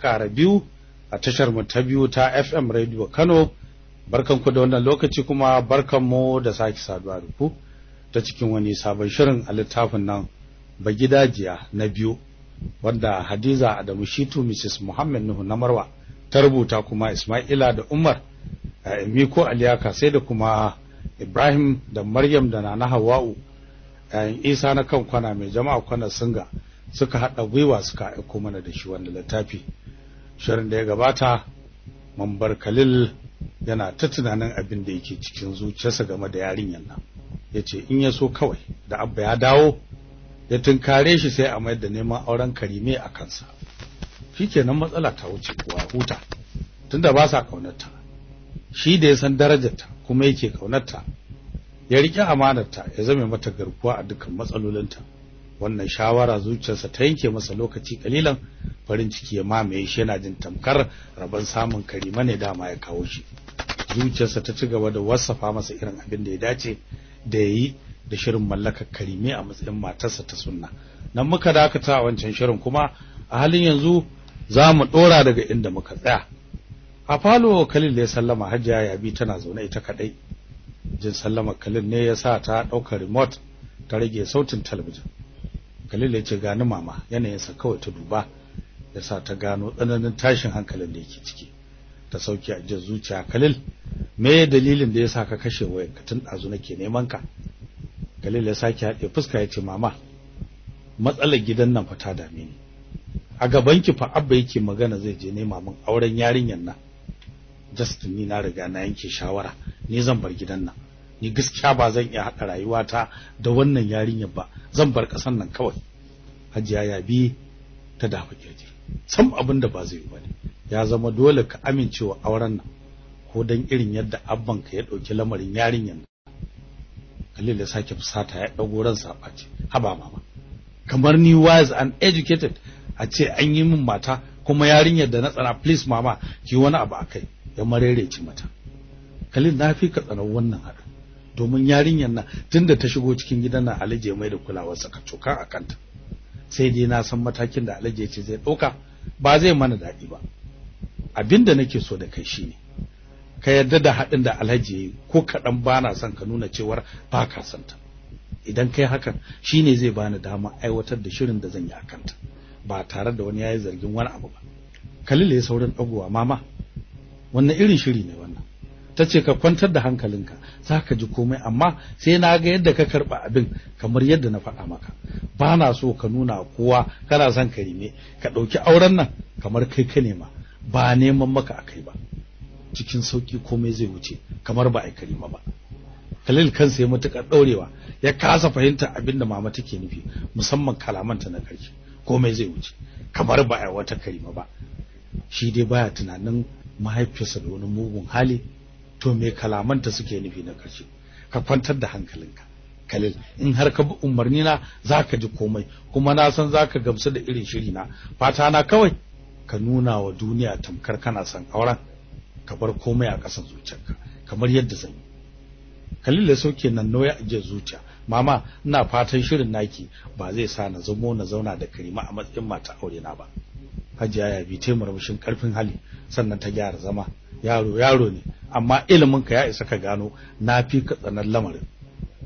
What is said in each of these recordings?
ƙara biyu a tashar mu ta biyu ta FM Radio Kano. Barkanku da wannan lokaci kuma barkanmu da sake saduwa da ku ta cikin wani sabon shirin a littafin nan Bagidajiya na biyu wanda Hadiza Adamu Shitu Mrs Muhammad Nuhu na Marwa ta rubuta kuma Ismaila da Umar Miko Aliyaka sai da kuma Ibrahim da Maryam da Nana Hawwa'u yayin Isa na kan kwana mai jama'a kwana singa suka haɗa gwiwa suka aiko mana da shi wanda littafi. Shirin da ya gabata mambar Khalil yana ta tunanin abin da yake cikin zuciyarsa game da yarinyar nan. Yace in ya so kawai da abba ya dawo ya tunkare shi sai a mayar da neman auren Karime a kansa. Shikenan matsala ta wuce kuwa huta. Tunda ba sa kaunarta shi da ya san darajarta kuma yake kaunarta ya riƙe amanarta ya zame mata garkuwa a dukkan matsalolinta. Wannan shawara zuciyarsa ta yanke masa lokaci kalilan farin ciki ya mamaye shi yana jin tamkar rabon samun karima ne dama ya kawo shi. Zuciyarsa ta ci gaba da wasafa masa irin abin da ya dace da yayi da shirin mallakar karime a matsayin matarsa ta sunna. Nan muka dakata a wancan shirin kuma a halin yanzu za mu dora daga inda muka tsaya. A falo kalil ya sallama hajiya yabi tana zaune ita kadai jin sallama kalil ne ya sa ta ɗaukar remote ta rage sautin talabijin. Kalil ya ce gani mama yanayinsa kawai ta duba ya sa ta gano tsananin tashin hankalin da yake ciki. Ta sauke a jin zuciya kalil me dalilin da ya sa ka kashe wayar ka tun ɗazu nake neman ka? Kalil ya sake haɗe fuska ya ce mama matsalar gidan nan fa ta dame ni. A gaban ki fa abba yake magana zai je nema min auren yarinyar nan. Justin ni na riga na yanke shawara ni zan bar gidan nan. Ni gaskiya ba zan iya haɗa rayuwata da wannan yarinyar ba. Zan bar ƙasar nan kawai. Hajiya ya bi ta dafa ƙirji. Sam abin da ba zai yi ba ne ya zama dole ka amincewa auren nan ko dan irin yadda abban ka ya ɗauki lamarin yarinyar nan. Khalil ya sake fusata ya ɗago ran sabaci haba mama. Kamar ni wise and educated a ce an yi min mata kuma yarinyar da na tsana please mama ki wani abu akai ya marereci mata. Khalil na fi ka tsaron wannan haɗin. Domin yarinyar nan tunda ta shigo cikin gidan nan Alhaji mai da kulawar sa ka cokan a kanta. Sai dai na san matakin da Alhaji ce zai ɗauka ba zai mana daɗi ba. Abinda nake so da kai shine ka yarda da haɗin da Alhaji yayi ko kaɗan bana son ka nuna cewar ba ka son ta. Idan kai hakan shine zai bani dama aiwatar da shirin da zan yi a kanta ba tare da wani yayi zargin wani abu ba. Khalil ya saurin dagowa mama wannan irin shiri ne wannan tace ka kwantar da hankalinka zaka ji komai amma sai na ga yadda ka karɓa abin kamar yadda na faɗa maka. Ba na so ka nuna kowa kana son karime ka ɗauki auren nan kamar kai ka nema ba neman maka akai ba. Cikin sauƙi komai zai wuce kamar ba ai karima ba. Khalil kansa ya mutukar daurewa ya kasa fahimta abin da mama take nufi musamman kalamanta na ƙarshe komai zai wuce kamar ba ai wata karima ba. Shi dai baya tunanin mahaifiyarsa da wani mugun hali to me kalamanta suke nufi na ƙarshe ka kwantar da hankalinka. Khalil in har ka bi umarni na zaka ji komai. Kuma na san zaka gamsu da irin shiri na fata na kawai ka nuna wa duniya tamkar kana son auren. Ka bar komai a ƙasan zuciyarka kamar yadda zan yi. Khalil ya sauke nan noya a zuciya. Mama ina fatan shirin naki ba zai sa na zamo na zauna da Karima a matsayin mata aure na ba. Hajiya ya bi ta murmushin ƙarfin hali sannan ta gyara zama. Yaro yaro ne. Amma ilimin ka ya isa ka gano na fi ka tsanar lamarin.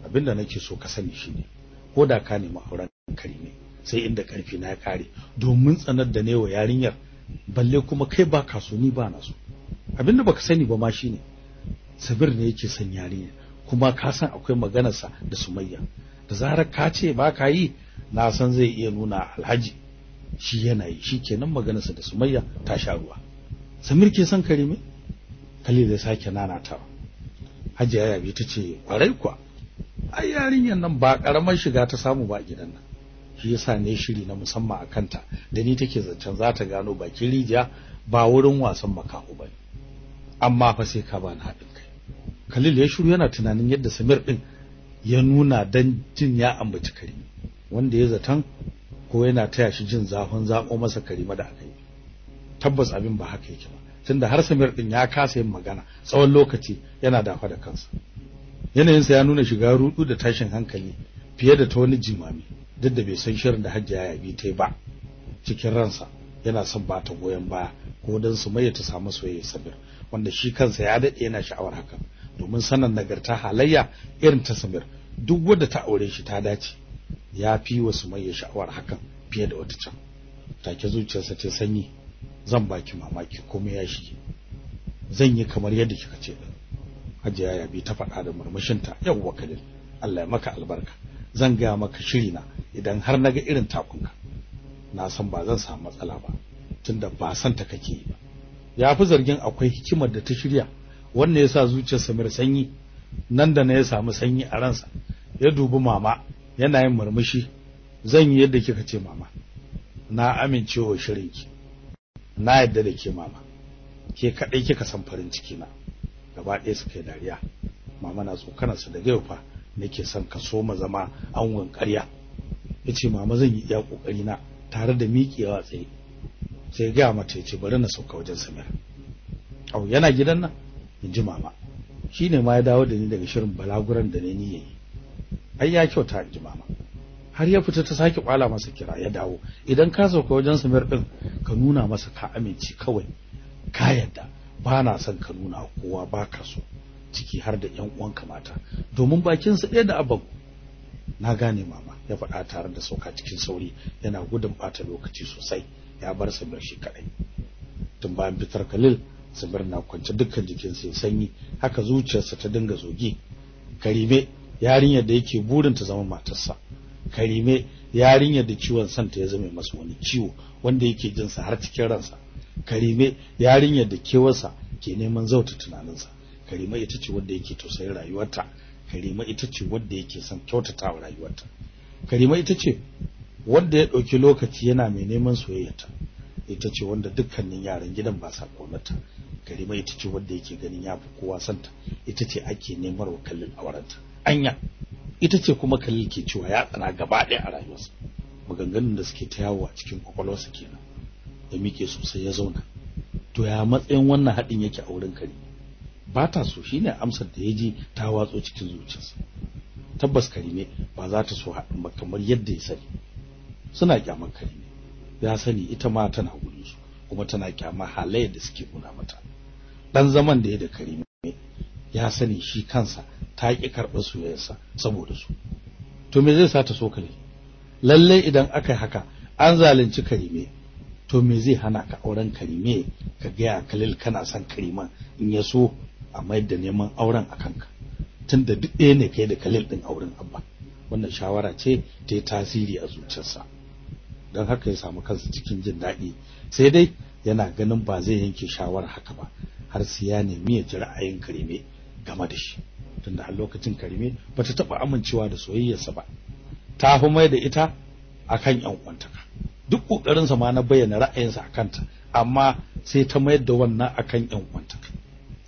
Abinda nake so ka sani shine ko da ka nemi auren Karime sai inda ƙarfi na ya kare domin tsanar da ne wa yarinyar balle kuma kai ba ka so ni ba na so. Abinda baka sani ba ma shine Sabir ne yake son yarinya kuma ka san akwai maganarsa da Sumayya. Da zarar ka ce ba ka yi na san zai iya nuna Alhaji shi yana yi. Shikenan maganarsa da Sumayya ta sha ruwa. Samir ke son Karime Khalil ya sake nanatawa. Hajiya Yabi ta ce ƙwarai kuwa ai yarinyar nan ba karamar shiga ta samu ba gidan nan. Shi yasa ne shiri na musamman a kanta da ni take zancen za ta gano bakin rijiya ba wurin wasan makaho ba amma fa sai ka bani haɗin kai. Khalil ya shiru yana tunanin yadda Samir din ya nuna dan jin ya ambaci Karime wanda ya zatan ko yana taya shi jin zafin zako masa Karima da aka yi. Tabbas abin ba haka yake ba. Tunda har Samir din ya kasa yin magana tsawon lokaci yana dafa da kansa. Yanayinsa ya nuna shiga rudu da tashin hankali fiye da ta wani jimami duk da bai san shirin da Hajjia ya bi ta ba. Cikin ransa yana son ba ta goyon baya ko dan Sumayya ta samu soyayya Samir wanda shi kansa ya daɗe yana sha'awar hakan. Domin sanan nagarta halayya irin ta Samir duk wanda ta aure shi ta dace. Ya fi wa Sumayya sha'awar hakan fiye da wata can. Take zuciyarsa ta sanyi. Zan baki mamaki komai ya shige. Zan yi kamar yadda kika ce din. Hajiya ya bi ta faɗa da murmushinta. Yawwa Khalil Allah ya maka albarka. Zan ga maka shiri na idan har na ga irin takunka. Na san ba zan samu matsala ba tunda ba san ta kake yi ba. Ya fi zargin akwai hikimar da ta shirya. Wannan yasa zuciyar Samir sanyi. Nan da na ya samu sanyi a ransa. Ya dubi mama yana yin murmushi. Zan yi yadda kika ce mama na amincewa shirinki. Na yadda da ke mama. Ke kadai kika san farin ciki na gaba ɗaya suka yi dariya. Mama na tsokanar sa daga yau fa nake son ka so ma zama angon ƙarya. Yace mama zan yi iya ƙoƙari na tare da miƙewa tsaye. Sai ga mata ya ce bari na sauka wajen Samir au yana gidan nan? Inji mama. Shine ma ya dawo da ni daga shirin balaguran da ne ni yayi ai ya kyauta inji mama. Har ya fita ta sake kwala masa kira ya dawo. Idan ka sauka wajen Samir din ka nuna masa ka amince kawai. Ka yadda. Ba na son ka nuna kowa ba ka so ciki har da ƴan uwanka mata. Domin bakin su ɗaya da abban. Na gane mama ya faɗa tare da sauka cikin sauri. Yana gudun bata lokaci sosai. Ya bar Samir shi kadai tun bayan fitar Khalil Samir na kwance dukkan jikinsa ya sanyi. Haka zuciyarsa ta dinga zogi. Karime yarinyar da yake burin ta zama matarsa. Karime yarinyar da ciwon santa ya zame masa wani ciwo wanda yake jin sa har cikin ransa. Karime yarinyar da kewarsa ke neman zauta tunaninsa. Karima ita ce wanda yake tausayin rayuwarta. Karima ita ce wanda yake son kyautatawa rayuwarta. Karima ita ce wanda ya ɗauki lokaci yana mai neman soyayyarta. Ita ce wanda dukkanin yaran gidan ba sa kaunarta Karima ita ce wanda yake ganin yafi kowa santa. Ita ce ake neman wa kallin aurenta. Anya! Ita ce kuma kallil ke cewa ya tsana gaba ɗaya a rayuwarsa. Maganganun da suke ta yawo a cikin kwakwalwarsa kenan ya mike sosai ya zauna. To ya matsayin wannan haɗin yake a wurin kare ba ta so shine amsar da ya ji ta watso cikin zuciyarsa. Tabbas karime ba za ta so haɗin ba kamar yadda ya sani. Suna kyamar karime ya sani ita ma tana gudun su kuma tana kyamar halayyar da suke nuna mata. Dan zaman da ya da karime ya sani shi kansa ta ki karɓar soyayyarsa saboda su. To me zai sa ta so kare lalle idan aka yi haka an zalunci karime. To me zai hana ka auren karime? Ka gaya kalil kana son kariman in ya so a mayar da neman auren a kanka. Tunda duk ɗaya ne kai da kalil ɗin auren abba. Wannan shawara ce ta yi tasiri a zuciyarsa. Don haka ya samu kansa cikin jin daɗi. Sai dai yana ganin ba zai yanke shawara haka ba har sai ya nemi ya ji ra'ayin karime game da shi. Tunda a lokacin karime bata taɓa amincewa da soyayyarsa ba. Ta fi mai da ita akan yan uwantaka. Duk kokarinsa ma na bayyana ra'ayinsa a kanta amma sai ta mayar da wannan akan yan uwantaka.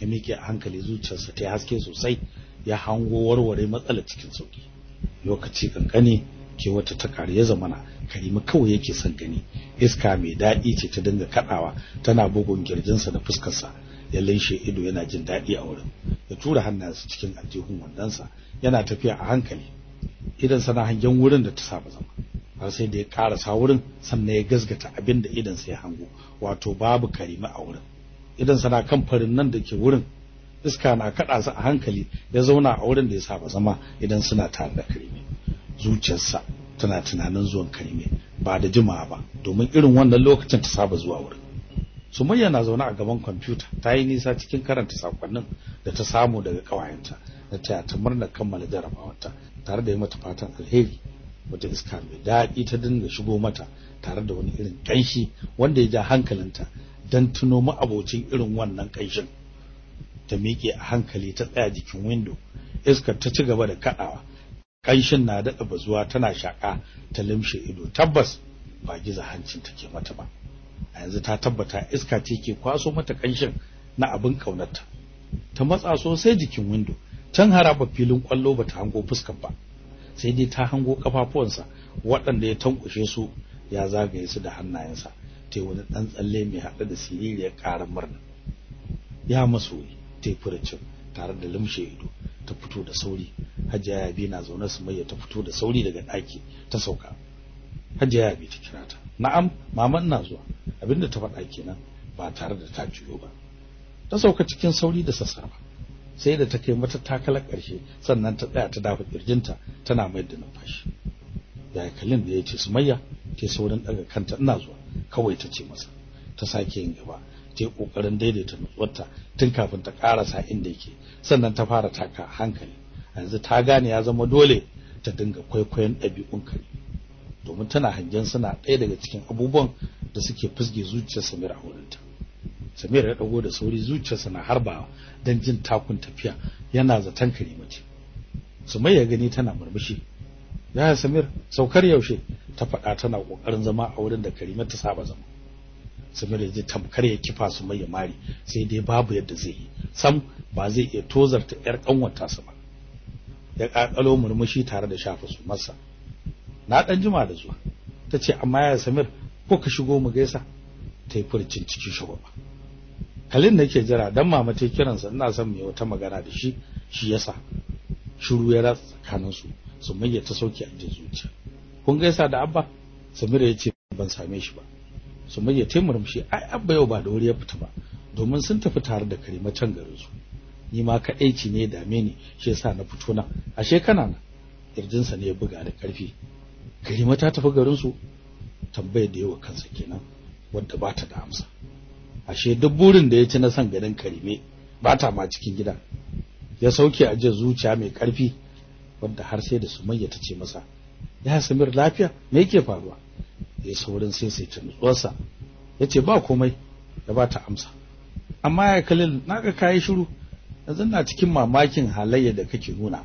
Ya miƙe a hankali zuciyarsa ta haske sosai ya hango warware matsalar cikin sauƙi lokaci kankane ke wata ta kare ya zamana karima kawai yake son gani. Iska mai daɗi ce ta dinga kaɗawa tana bugun girjinsa da fuskarsa. Ya linshe ido yana jin daɗi a wurin. Ya tura hannayensa cikin aljihun wandonsa yana tafiya a hankali. Idan sana hangen wurin da ta saba zama. Har sai da ya karasa wurin sannan ya gasgata abin da idan sai hango wato babu karima a wurin. Idan sana kan farin nan da ke wurin iska na kada su a hankali ya zauna a wurin da ya saba zama idan suna tare da karime. Zuciyarsa tana tunanin zuwan karime ba da jimawa ba domin irin wannan lokacin ta saba zuwa wurin. Sumayya na zaune a gaban kwamfuta ta yi nisa cikin karanta sakonnin da ta samu daga kawayenta da ta ta murna kammala jarabawarta tare da yi mata fatan alheri. Wata iska mai daɗi ta dinga shigo mata tare da wani irin ƙanshi wanda ya ja hankalinta don tuno ma'abocin irin wannan ƙanshin. Ta miƙe a hankali ta tsaya jikin windo iskar ta ci gaba da kaɗawa. Ƙanshin na daɗa bazuwa tana shaƙa ta limshe ido. Tabbas ba giza hancin take mata ba. A yanzu ta tabbata iska ce ke kwaso mata ƙanshin na abin ƙaunarta. Ta matsa sosai jikin windo. Can haraba filin ƙwallo ba ta hango fuskar ba. Sai dai ta hango kafafuwansa waɗanda ya tankushe su ya zagaye su da hannayensa. Ta wani ɗan tsalle mai haɗe da siririyar ƙarar murna. Ya masoyi ta yi furucin tare da limshe ido. Ta fito da sauri. Hajiya yabi na zaune su mai ta fito da sauri daga ɗaki ta sauka. Hajiya yabi ta kira ta. Na'am mama ina zuwa. Abin da ta faɗa kenan ba tare da ta juyo ba. Ta sauka cikin sauri da sassarfa sai da ta kai mata takalar ƙarshe sannan ta tsaya ta dafa kirjinta tana mai da numfashi. Yaya kalin da ya ce sumayya ke saurin daga kanta ina zuwa. Kawai ta ce masa ta sake yin gaba ta yi ƙoƙarin daidaita nutsuwarta tun kafin ta ƙarasa inda yake sannan ta fara taka hankali. Yanzu ta gane ya zama dole ta dinga kwaikwayon ɗabi'un kare domin tana hangen suna ɗaya daga cikin abubuwan da suke fusge zuciyar Samir a wurinta. Samir ya dago da sauri zuciyarsa na harbawa dan jin takun tafiya yana zaton Karimati. Sumayya gani tana murmushi. Ya Samir saukar yaushe? Ta faɗa tana ƙoƙarin zama a wurin da Karima ta saba zama. Samir ya ji tamkar ya kifa Sumayya mari sai dai babu yadda zai yi. Sam ba zai iya tozarta yar kanwata sa ba. Ya kakalo murmushi tare da shafa su masa na dan jima da zuwa. Tace amma ya Samir ko ka shigo mu gaisa? Ta yi furcin cikin shugaba Kalin nake jira dan mama ta kiransa ina son mu wata magana da shi. Shi yasa shiru ya ratsa tsakanin su Sumayya ta sauke a jin zuciya. Kun gaisa da Abba? Samir ya ce ban same shi ba. Sumayya ta murmushi ai Abba yau ba da wuri ya fita ba domin sun tafi tare da Karima can garin su ni ma kadaici ne dame ni shi yasa na fito na ashe kana na kirjinsa ne ya buga da ƙarfi Karima ta tafi garin su tambayar da yawa kansa kenan wanda ba ta da amsa. Ashe duk burin da ya ci na san garin Karime ba ta ma cikin gida ya sauke a jin zuciya mai ƙarfi wanda har sai da Sumayya ta ce masa ya Samir lafiya? Me yake faruwa? Ya saurin sai sai ta nutsuwarsa ya ce ba komai. Ya ba ta amsa. Amma ya Khalil na ga kai shiru. Yanzu na cikin mamakin halayya da kake nuna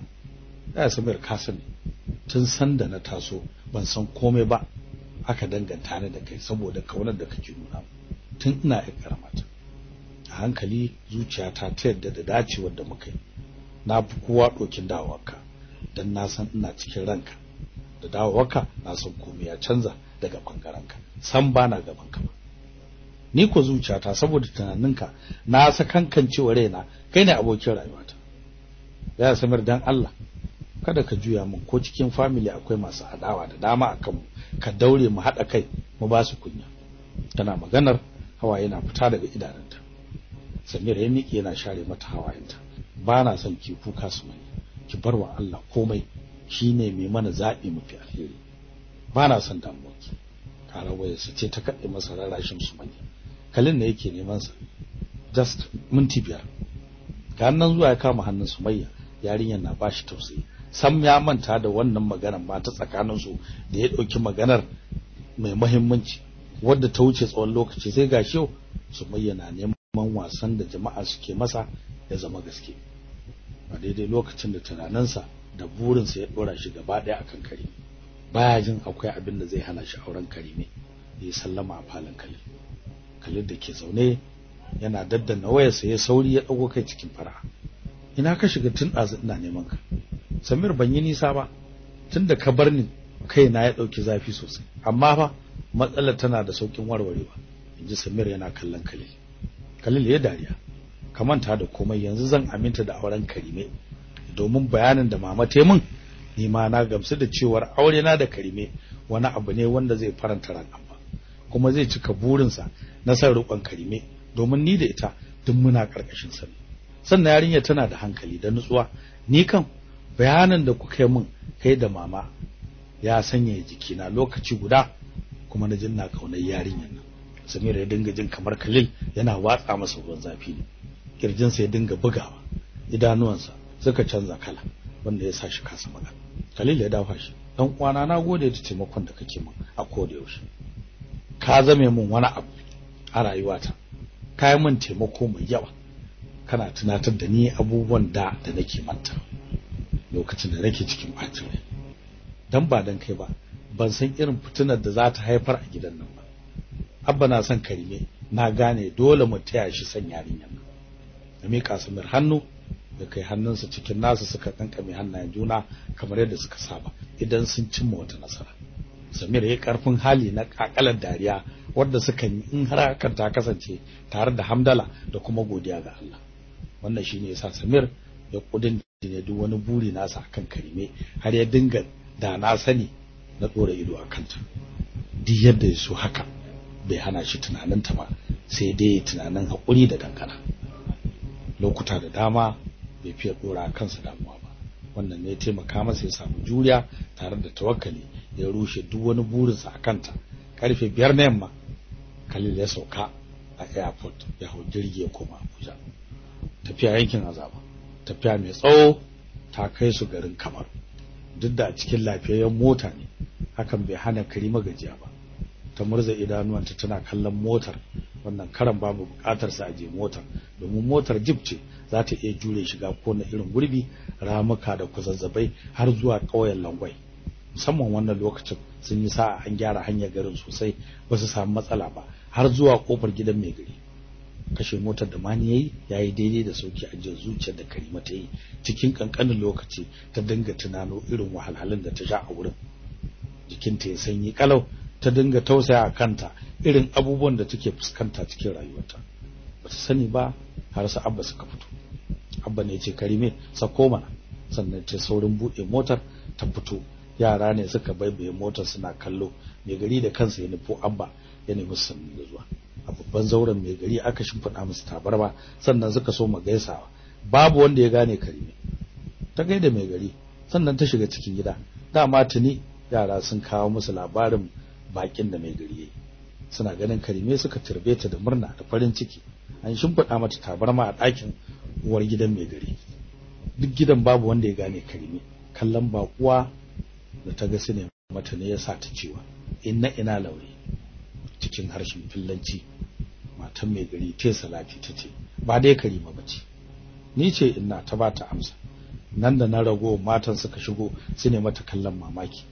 ya Samir ka tun san da na taso ban san komai ba aka danganta ni da kai saboda ƙaunar da kake nuna tun ina ƴar karamata a hankali zuciyata ta yadda da dacewar da muka yi. Na fi kowa ɗokin dawowarka don na san ina cikin ranka. Da dawowarka na san komai ya canza daga ɓangarenka. San ba na gaban ka ba. Ni ko zuciyata saboda tunaninka na sakankancewa raina. Kai ne abokin rayuwata. Ya samir dan Allah. Kada ka juya min ko cikin family akwai masu adawa da dama akan mu ka daure mu haɗa kai mu ba su kunya. Tana maganar hawaye na fita daga idanunta. Samir ya miƙe yana share mata hawayenta. Ba na son ki kuka su mai ki bar wa Allah komai. Shine mai mana zaɓi mafi alheri. Ba na son damuwa ki. Su ce ta kaɗe masa rarashin su mai kalin da yake neman sa just minti biyar. Ga nan zuwa ya kama hannun Sumayya. Yarinyar na bashi tausayi. Sam ya manta da wannan maganar ma ta tsakanin su da ya ɗauki maganar mai muhimmanci wadda ta wuce tsawon lokaci sai gashi yau Sumayya na neman wasan da jama'a suke masa ya zama gaske. A daidai lokacin da tunaninsa da burinsa ya dora shi gaba ɗaya akan kare baya jin akwai abin da zai hana shi auren karime ya sallama a falon kale kale da ke zaune yana daddana wayarsa ya sauri ya dago kai cikin fara ina ka shiga tun ɗazu ina neman ka? Samir ban yi nisa ba. Tunda ka bar ni kaina ya ɗauki zafi sosai. Amma fa matsalar tana da saukin warwarewa. Inji Samir yana kallon Khalil. Khalil ya dariya. Ka manta da komai yanzu zan aminta da auren Karime. Domin bayanin da mama ta min ni ma na gamsu da cewar aure na da Karime wani abu ne wanda zai faranta ran amma kuma zai cika burinsa na san rukon Karime. Domin ni da ita duk muna ƙarƙashin sa. Sannan yarinya tana da hankali da nutsuwa. Ni kan bayanan da kuka yi min kai da mama ya sanya jikina lokaci guda kuma na jin na ƙaunar yarinyar nan. Samira ya dinga jin kamar Khalil yana watsa masa ruwan zafi ne. Kirjinsa ya dinga bugawa idanuwansa suka canza kala wanda ya sa shi kasa magana. Khalil ya dafa shi. Dan uwana na gode da taimakon da kake min a koda yaushe. Ka zame min wani abu a rayuwata. Ka yi min taimako mai yawa. Kana tunatar da ni abubuwan da da nake manta. Lokacin da nake cikin bacin rai. Dan ba dan kai ba ban san irin fitinar da za ta haifar a gidan nan ba. Abba na son karime na gane dole mu taya shi san yarinyar da mika samir hannu da kai hannunsa cikin nasu suka kankame hannayen juna kamar yadda suka saba idan sun cimma wata nasara. Samir ya ƙarfin hali na kakalar dariya wadda suka yi in har hakan ta kasance tare da hamdala da kuma godiya ga Allah. Wannan shine yasa Samir ya kuɗin ne duk wani buri nasa akan Karime har ya dinga da na sani na dora ido a kanta. Duk yadda ya so haka bai hana shi tunaninta ba sai dai tunanin haƙuri da kankana lokuta da dama bai fiye dora kansa damuwa ba. Wannan ne taimaka masa ya samu juriya tare da tawakkali ya rushe duk wani burinsa a kanta. Karfe biyar na yamma Khalil ya sauka a airport ya hau jirgi ya koma Abuja. Tafiya yankin azaba. Tafiya mai tsawo ta kai su garin Kamar duk da a cikin lafiyayyen mota ne hakan bai hana Karima gajiya ba. Ta murza idanuwanta tana kallon motar. Wannan karan babu buƙatar sa aje motar domin motar jeep ce za ta iya jure shiga ko na irin gurbi ramuka da kuzazzabai har zuwa ƙauyen Langwai. Musamman wannan lokacin sun yi sa'a an gyara hanyar garin sosai ba su samu matsala ba har zuwa ƙofar gidan mai gari kashe motar da mani yayi yayi daidai da sauƙi a jin zuciyar da Karima ta yi cikin kankanin lokaci ta dinga tunano irin wahalhalun da ta sha a wurin. Jikinta ya sanyi kalau ta dinga tausaya kanta irin abubuwan da take fuskanta cikin rayuwarta. Bata sani ba har sa abba suka fito. Abba ne ce karime sako mana. Sannan ta saurin buɗe motar ta fito. Yara ne suka baibaye motar suna kallo. Mai gari da kansa ya nufo abba ya nemi sanni da zuwa. A babban zauren mai gari aka shimfiɗa musu tabarma sannan suka so gaisawa. Babu wanda ya gane karime. Ta gaida mai gari sannan ta shiga cikin gida. Dama tuni yara sun kawo musu labarin bakin da mai gari suna ganin karime suka turbe ta da murna da farin ciki. An shimfiɗa mata tabarma a ɗakin uwar gidan mai gari. Duk gidan babu wanda ya gane karime. Kallon bakuwa da ta ga su ne mata ne yasa ta cewa inna ina laure cikin harshen fillanci. Matan mai gari ta salati ta ce ba dai karima bace ni ce inna ta ba ta amsa. Nan da na rago matan suka shigo su ne mata kallon mamaki.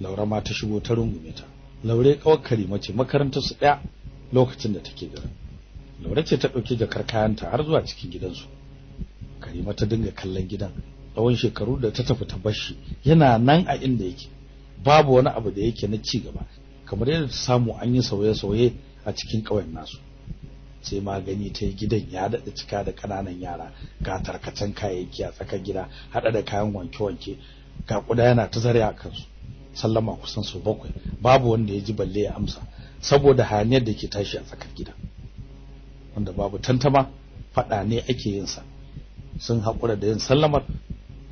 Laura ma ta shigo ta rungume ta. Laure kawar karima ce makarantar su ɗaya lokacin da take garin laure ce ta ɗauke jakar kayanta har zuwa cikin gidansu. Karima ta dinga kallon gidan. Tsawon shekaru da ta tafi ta bashi yana nan a inda yake. Babu wani abu da yake na ci gaba. Kamar yadda ta samu an yi sauye-sauye a cikin ƙauyen nasu. Sai magani ta yi gidan ya daɗa cika da ƙananan yara ga tarkacen kayayyaki a tsakar gida haɗa da kayan wanke-wanke ga kuda yana ta zare a kansu. Sallama kusan sau bakwai babu wanda ya ji balle ya amsa saboda hayaniyar da ke tashi a tsakar gida. Wanda babu tantama faɗa ne ake yin sa sun haƙura da yin sallamar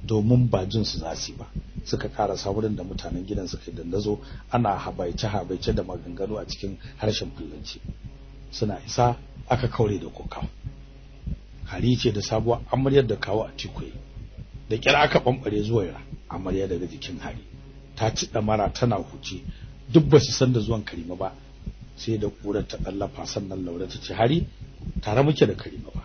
domin ba jin su za su ba. Suka ƙara wurin da mutanen gidan suka dandazo ana habaice habaice da maganganu a cikin harshen fullanci. Suna isa aka kaure da kokawa hari ce da sabuwar amaryar da kawo a tikoyi da kira aka bambare zuwa yara amarya daga jikin hari. Ta ci damara tana huce. Duk ba su san da zuwan karima ba sai da kurar ta dallafa sannan laure ta ce hari tare muke da karima ba.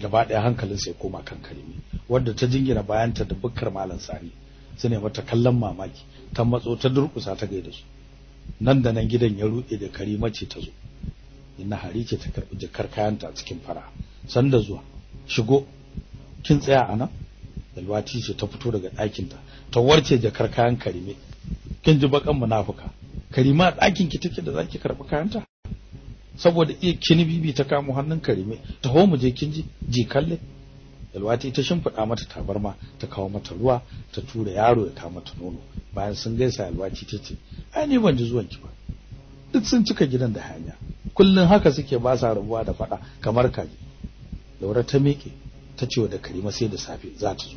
Gaba ɗaya hankalin sai koma kan karimi wadda ta jingina bayanta da bukkar malam sani. Su ne mata kallon mamaki. Ta matso ta durkusa ta gaida su. Nan da nan gidan ya ruɗe da karima ce ta zo. Inna hari ce ta karɓi jakar kayanta cikin fara. Sanda zuwa shigo kin tsaya a nan? Dalwati ce ta fito daga ɗakinta. Ta warce jakar kayan karime. Kin ji bakan munafuka? Karima ɗakin ki take da zaki karɓi kayanta? Saboda iya kini bibi ta kamo hannun karime. Ta ho mu je kin ji? Ji kalle. Dalwati ta shimfiɗa mata tabarma ta kawo mata ruwa ta tura yaro ya kawo mata nono. Bayan sun gaisa Alwati ta ce ai ni ban ji zuwan ki ba. Duk sun cika gidan da hanya kullun haka suke ba sa rabuwa da faɗa kamar kaji. Laura ta miƙe ta ce da Karima sai da safe za ta zo.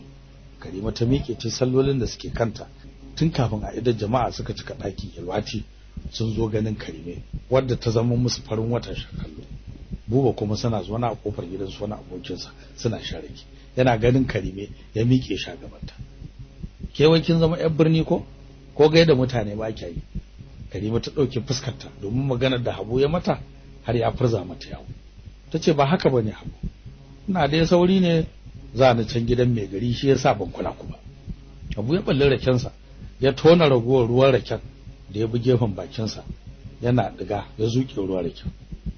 Karima ta miƙe ta sallolin da suke kanta. Tun kafin a idan jama'a suka cika ɗakin Alwati sun zo ganin Karime wadda ta zama musu farin watan shakallo. Buba kuma suna zuwa a ƙofar gidansu wani abokinsa suna sharaki yana ganin karime ya miƙe sha gabanta. Ke kin zama yar birni ko? Ko gaida mutane ba kya yi? Karime ta ɗauke fuskarta domin maganar da habu ya mata har ya furza mata yawo. Ta ce ba haka ba ne habu. Ina dai sauri ne za ni can gidan mai gari shi yasa ban kula ku ba. Habu ya balle rakensa ya tona ragowar ruwan raken da ya bi gefen bakinsa yana diga ya zuke ruwan raken.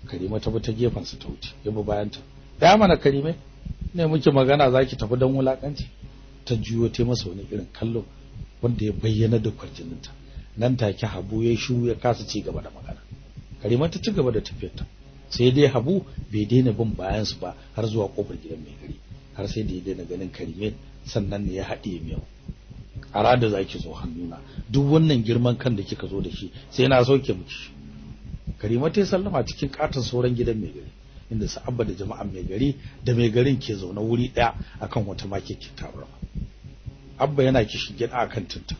Karima ta bi ta gefen sa ta wuce ya bi bayan ta da mana Karime ne muke magana zaki tafi dan wulakanci. Ta juyo ta masa wani irin kallo wanda ya bayyana da kwarjininta. Nan take Habu ya shiru ya kasa ci gaba da magana. Karima ta ci gaba da tafiyarta. Sai dai Habu bai daina bin bayan su ba har zuwa ƙofar gidan mai gari. Har sai da ya daina ganin Karime sannan ne ya haɗiye miyau a rada zaki zo hannuna. Duk wannan girman kan da kika zo da shi sai na sauke miki Karima ta sallama cikin katon sauran gidan mai gari inda su abba da jama'an mai gari da mai garin ke zaune wuri ɗaya akan wata makeke tabarma abba yana kishin gida akan tunta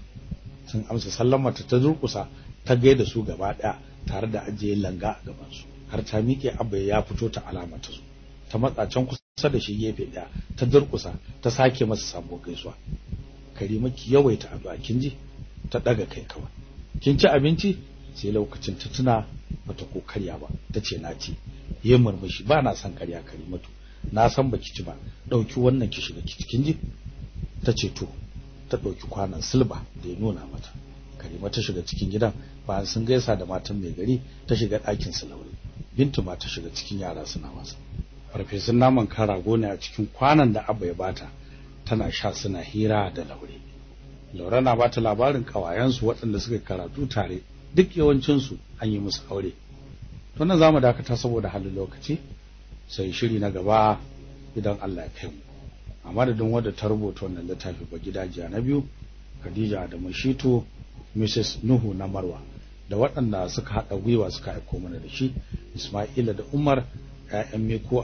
sun amsa sallama ta durkusa ta gaida su gaba ɗaya tare da ajiye langa a gaban su har ta miƙe abba ya fito ta alama ta zo. Ta matsa can kusa da shi gefe ɗaya ta durkusa ta sake masa sabo gaisuwa. Karima ki yawaita addu'a kin ji? Ta daga kai kawai. Kin ci abinci? Sai lokacin ta tuna bata ko karya ba tace na ci. Yayin murmushi ba na son karya karimatu. Na san baki ci ba. Dauki wannan ki shiga cikin ji. Tace to ta ɗauki kwanan silba da ya nuna mata. Karima ta shiga cikin gidan. Bayan sun gaisa da matan mai gari ta shiga ɗakin su laure bintu ma ta shiga cikin yara suna wasa. Farfesun naman kan rago ne a cikin kwanan da abba ya bata. Tana sha suna hira da laure. Laure na bata labarin kawayensu waɗanda suka karatu tare. Duk yawancinsu an yi musu aure. To nan za mu dakata saboda halin lokaci sai shiri na gaba idan Allah ya kai mu. A madadin wadda ta rubuta wannan littafi ba gidajiya na biyu Khadija da Mashito Mrs Nuhu na Marwa da waɗanda suka haɗa gwiwa suka aiko mana da shi Ismaila da Umar ƴaƴan Meko